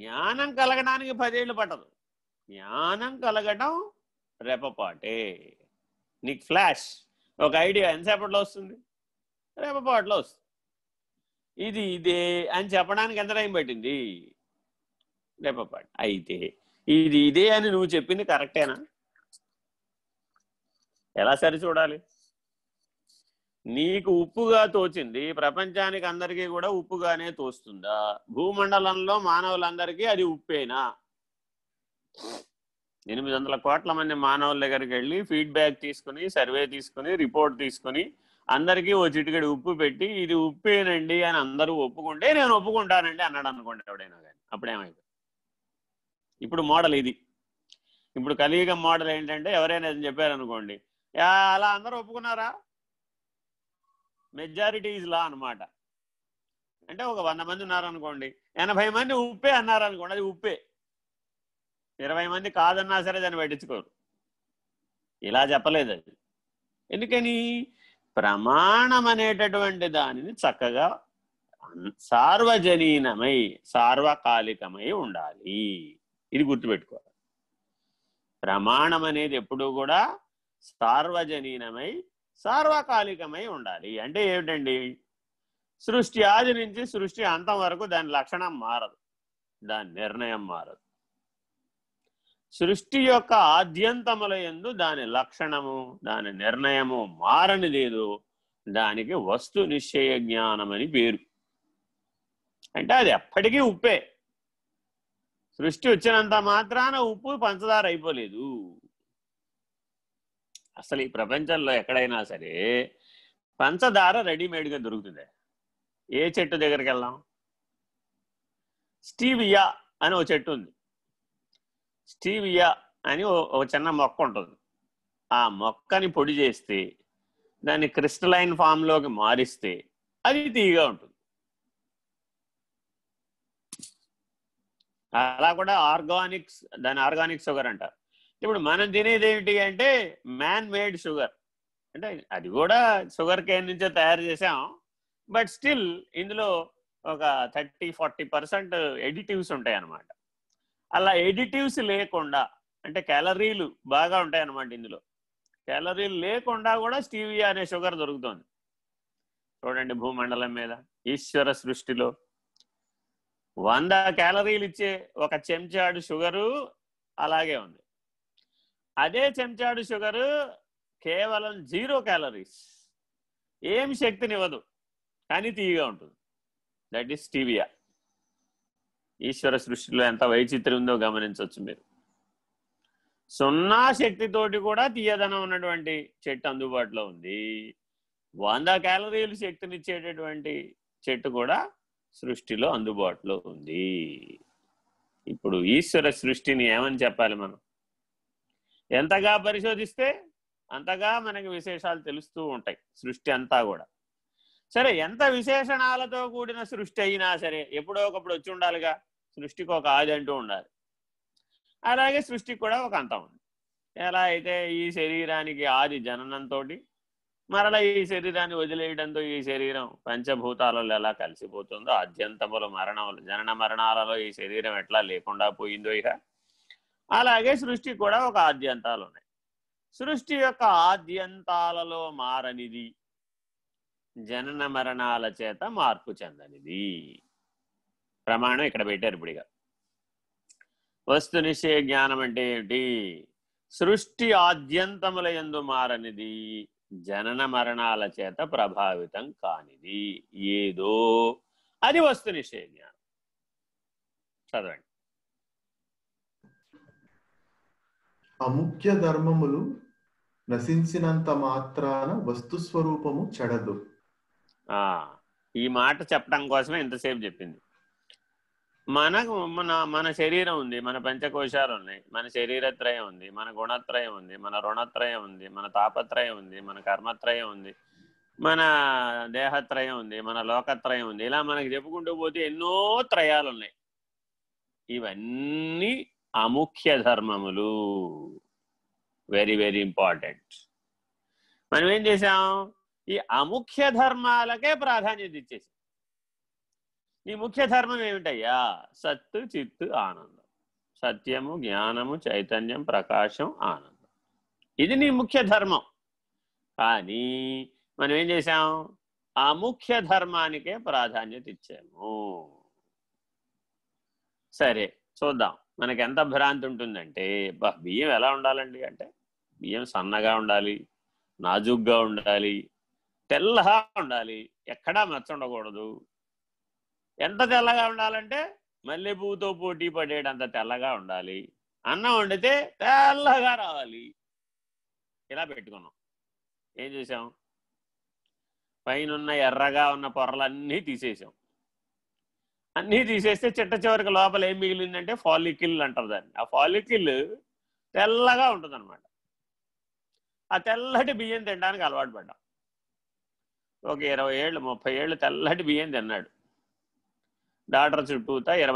జ్ఞానం కలగడానికి పదేళ్ళు పట్టదు. జ్ఞానం కలగడం రెపపాటే నీకు ఫ్లాష్ ఒక ఐడియా ఎంతసేపట్లో వస్తుంది? రెపపాట్లో వస్తుంది. ఇది ఇదే అని చెప్పడానికి ఎంత టైం పట్టింది? రెపపాటు అయితే ఇది ఇదే అని నువ్వు చెప్పింది కరెక్టేనా? ఎలా సరి చూడాలి? నీకు ఉప్పుగా తోచింది ప్రపంచానికి అందరికీ కూడా ఉప్పుగానే తోస్తుందా? భూమండలంలో మానవులందరికీ అది ఉప్పేనా? ఎనిమిది వందల కోట్ల మంది మానవుల దగ్గరికి వెళ్ళి ఫీడ్బ్యాక్ తీసుకుని సర్వే తీసుకుని రిపోర్ట్ తీసుకుని అందరికీ ఓ చిటికడి ఉప్పు పెట్టి ఇది ఉప్పేనండి అని అందరూ ఒప్పుకుంటే నేను ఒప్పుకుంటానండి అన్నాడు అనుకోండి ఎవడైనా కానీ. అప్పుడేమైంది ఇప్పుడు మోడల్ ఇది. ఇప్పుడు కలియుగం మోడల్ ఏంటంటే ఎవరైనా చెప్పారనుకోండి అలా అందరూ ఒప్పుకున్నారా? మెజారిటీ ఈజ్ లా అనమాట అంటే ఒక వంద మంది ఉన్నారనుకోండి ఎనభై మంది ఉప్పే అన్నారనుకోండి అది ఉప్పే. ఇరవై మంది కాదన్నా సరే దాన్ని పట్టించుకోరు. ఇలా చెప్పలేదు అది. ఎందుకని? ప్రమాణం అనేటటువంటి దానిని చక్కగా సార్వజనీనమై సార్వకాలికమై ఉండాలి. ఇది గుర్తుపెట్టుకోవాలి. ప్రమాణం అనేది ఎప్పుడూ కూడా సార్వజనీనమై సార్వకాలికమై ఉండాలి. అంటే ఏమిటండి? సృష్టి ఆది నుంచి సృష్టి అంతం వరకు దాని లక్షణం మారదు. దాని నిర్ణయం మారదు. సృష్టి యొక్క ఆద్యంతముల ఎందు దాని లక్షణము దాని నిర్ణయము మారని లేదు దానికి వస్తు నిశ్చయ జ్ఞానం అని పేరు. అంటే అది ఎప్పటికీ ఉప్పే. సృష్టి వచ్చినంత మాత్రాన ఉప్పు పంచదార అయిపోలేదు. అసలు ఈ ప్రపంచంలో ఎక్కడైనా సరే పంచదార రెడీమేడ్గా దొరుకుతుంది? ఏ చెట్టు దగ్గరికి వెళ్దాం స్టీవియా అని ఒక చెట్టు ఉంది. స్టీవియా అని ఓ- ఒక చిన్న మొక్క ఉంటుంది. ఆ మొక్కని పొడి చేస్తే దాన్ని క్రిస్టలైన్ ఫామ్లోకి మారిస్తే అది తీయగా ఉంటుంది. అలా కూడా ఆర్గానిక్స్ దాని ఆర్గానిక్ షుగర్ అంటారు. ఇప్పుడు మనం తినేది ఏమిటి అంటే మ్యాన్ మేడ్ షుగర్ అంటే అది కూడా షుగర్ కేన్ నుంచే తయారు చేసాం. బట్ స్టిల్ ఇందులో ఒక థర్టీ ఫార్టీ పర్సెంట్ ఎడిటివ్స్ ఉంటాయి అన్నమాట అలా ఎడిటివ్స్ లేకుండా అంటే క్యాలరీలు బాగా ఉంటాయి అన్నమాట ఇందులో క్యాలరీలు లేకుండా కూడా స్టీవియా అనే షుగర్ దొరుకుతుంది. చూడండి భూమండలం మీద ఈశ్వర సృష్టిలో. వంద క్యాలరీలు ఇచ్చే ఒక చెంచాడు షుగరు అలాగే ఉంది. అదే చెంచాడు షుగర్ కేవలం జీరో క్యాలరీస్. ఏం శక్తినివ్వదు. కానీ తీయగా ఉంటుంది. దట్ ఈస్ స్టీవియా ఈశ్వర సృష్టిలో ఎంత వైచిత్రం ఉందో గమనించవచ్చు మీరు. సున్నా శక్తితోటి కూడా తీయదనం ఉన్నటువంటి చెట్టు అందుబాటులో ఉంది. వంద క్యాలరీలు శక్తినిచ్చేటటువంటి చెట్టు కూడా సృష్టిలో అందుబాటులో ఉంది. ఇప్పుడు ఈశ్వర సృష్టిని ఏమని చెప్పాలి మనం? ఎంతగా పరిశోధిస్తే అంతగా మనకి విశేషాలు తెలుస్తూ ఉంటాయి సృష్టి అంతా కూడా. సరే ఎంత విశేషణాలతో కూడిన సృష్టి అయినా సరే ఎప్పుడో ఒకప్పుడు వచ్చి ఉండాలిగా. సృష్టికి ఒక ఆది అంటూ ఉండాలి. అలాగే సృష్టికి కూడా ఒక అంతం ఉంది. ఎలా అయితే ఈ శరీరానికి ఆది జననంతో మరలా ఈ శరీరాన్ని వదిలేయడంతో ఈ శరీరం పంచభూతాలలో ఎలా కలిసిపోతుందో ఆద్యంతముల మరణములు జనన మరణాలలో ఈ శరీరం ఎట్లా లేకుండా పోయిందో ఇక అలాగే సృష్టి కూడా ఒక ఆద్యంతాలు ఉన్నాయి సృష్టి యొక్క ఆద్యంతాలలో మారనిది. జనన మరణాల చేత మార్పు చెందనిది. ప్రమాణం ఇక్కడ పెట్టారు ఇప్పుడుగా వస్తు నిశ్చయ జ్ఞానం అంటే ఏమిటి? సృష్టి ఆద్యంతముల ఎందు మారనిది. జనన మరణాల చేత ప్రభావితం కానిది. ఏదో. అది వస్తు నిశ్చయ జ్ఞానం. చదవండి. అముఖ్య ధర్మములు నశించినంత మాత్రాన వస్తు స్వరూపము చెడదు. ఆ ఈ మాట చెప్పడం కోసమే ఇంతసేపు చెప్పింది. మనకు మన మన శరీరం ఉంది మన పంచకోశాలు ఉన్నాయి మన శరీరత్రయం ఉంది మన గుణత్రయం ఉంది మన రుణత్రయం ఉంది మన తాపత్రయం ఉంది మన కర్మత్రయం ఉంది మన దేహత్రయం ఉంది మన లోకత్రయం ఉంది. ఇలా మనకి చెప్పుకుంటూ పోతే ఎన్నో త్రయాలు ఉన్నాయి. ఇవన్నీ అముఖ్య ధర్మములు. వెరీ వెరీ ఇంపార్టెంట్ మనం ఏం చేసాం ఈ అముఖ్య ధర్మాలకే ప్రాధాన్యత ఇచ్చేసాం. నీ ముఖ్య ధర్మం ఏమిటయ్యా? సత్తు చిత్తు ఆనందం. సత్యము జ్ఞానము చైతన్యం ప్రకాశం ఆనందం. ఇది నీ ముఖ్య ధర్మం. కానీ మనం ఏం చేసాం ఆ ముఖ్య ధర్మానికే ప్రాధాన్యత ఇచ్చాము. సరే చూద్దాం. మనకి ఎంత భ్రాంతి ఉంటుందంటే బియ్యం ఎలా ఉండాలండి? అంటే బియ్యం సన్నగా ఉండాలి నాజుగ్గా ఉండాలి తెల్లగా ఉండాలి ఎక్కడా మచ్చ ఉండకూడదు. ఎంత తెల్లగా ఉండాలంటే మల్లెపూతో పోటీ పడేటంత తెల్లగా ఉండాలి అన్నం వండితే తెల్లగా రావాలి. ఇలా పెట్టుకున్నాం. ఏం చేసాం? పైన ఎర్రగా ఉన్న పొరలన్నీ తీసేసాం. అన్నీ తీసేస్తే చిట్ట చివరికి లోపల ఏం మిగిలిందంటే ఫాలికిల్ అంటారు దాన్ని. ఆ ఫాలికిల్ తెల్లగా ఉంటుంది అనమాట ఆ తెల్లటి బియ్యం తినడానికి అలవాటు పడ్డాం. ఒక ఇరవై ఏళ్ళు ముప్పై ఏళ్ళు తెల్లటి బియ్యం తిన్నాడు. డాక్టర్ చుట్టూతా ఇరవై